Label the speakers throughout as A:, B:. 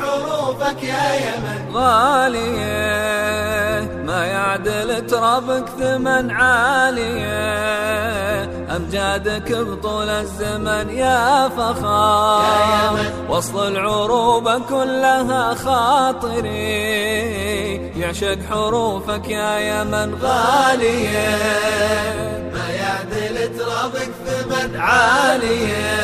A: حروفك يا يمن.
B: غالية ما يعدل ترابك ثمن عالية. أمجادك بطول الزمن يا فخار. وصل العروبة كلها خاطري. يعشق حروفك يا يمن. غالية
A: ما يعدل ترابك ثمن
B: عالية.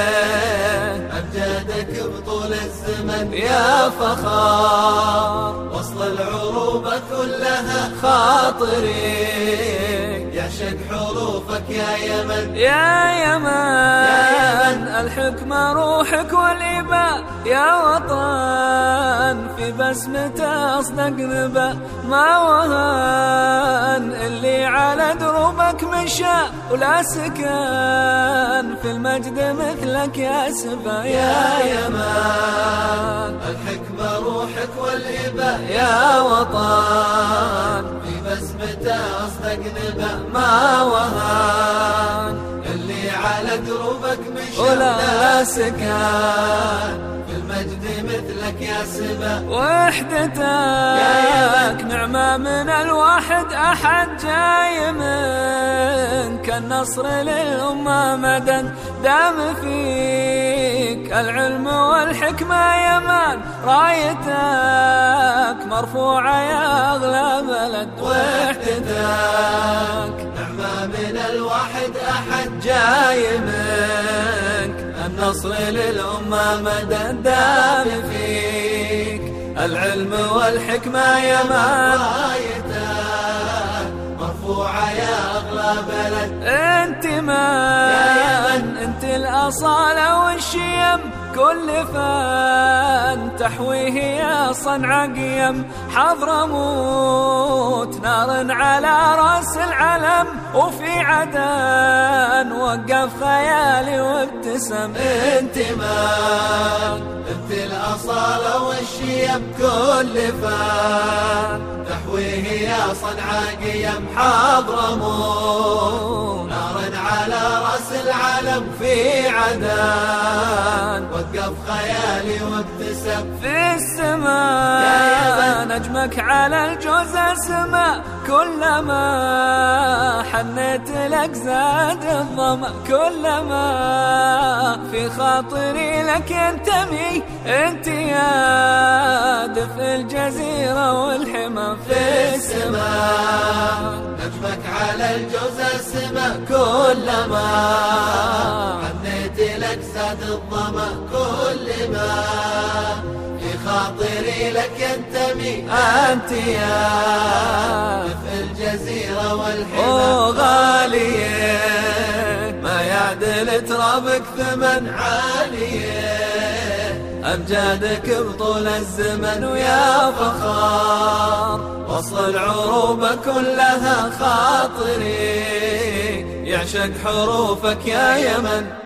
B: يا فخار
A: وصل العروبة كلها
B: خاطري
A: يعشق حروفك يا يمن.
B: يا يمن الحكمة روحك والإباء. يا وطن في بسمته أصدق نبأ. ما وهن اللي على دروبك مشى. ولا سكن في المجد مثلك يا سبا. يا يا وطن
A: في بسمته أصدق نبأ
B: ما وهن
A: اللي على دروبك مشى
B: ولا سكن
A: في المجد مثلك يا سبا.
B: وحدتك نعمة من الواحد أحد جاي منك. النصر للأمة مدى دام فيك. العلم والحكمة يمان رايتك. مرفوعة يا أغلى بلد وحدتك
A: نعمة من الواحد أحد
B: جاي منك. النصر للأمة مدى دام فيك. العلم والحكمة يمان
A: رايتك. مرفوعة يا أغلى بلد
B: انت من. أنت الأصالة والشيم كل فان تحويه يا صنع قيم. حضرموت نار على راس العلم وفي عدن وقف خيالي وابتسم. انت من
A: انت الأصالة والشيم كل فان. تحويه يا صنع قيم
B: حضرموت
A: نار على رأس العالم
B: في عدن.
A: وقف خيالي وابتسم
B: في السماء. نجمك على الجوز السماء كلما حنيت لك زاد الظمأ. كلما في خاطري لك ينتمي انت يا دفء الجزيرة والحمى. في السماء.
A: نجمك على الجوز السما
B: كلما
A: زاد الظما كل ما في خاطري لك ينتمي
B: أنت يا
A: في الجزيرة والحمى
B: غالية. ما يعدل ترابك ثمن
A: عالية.
B: أمجادك بطول الزمن ويا فخار. وصل العروبة كلها خاطري. يعشق حروفك يا يمن.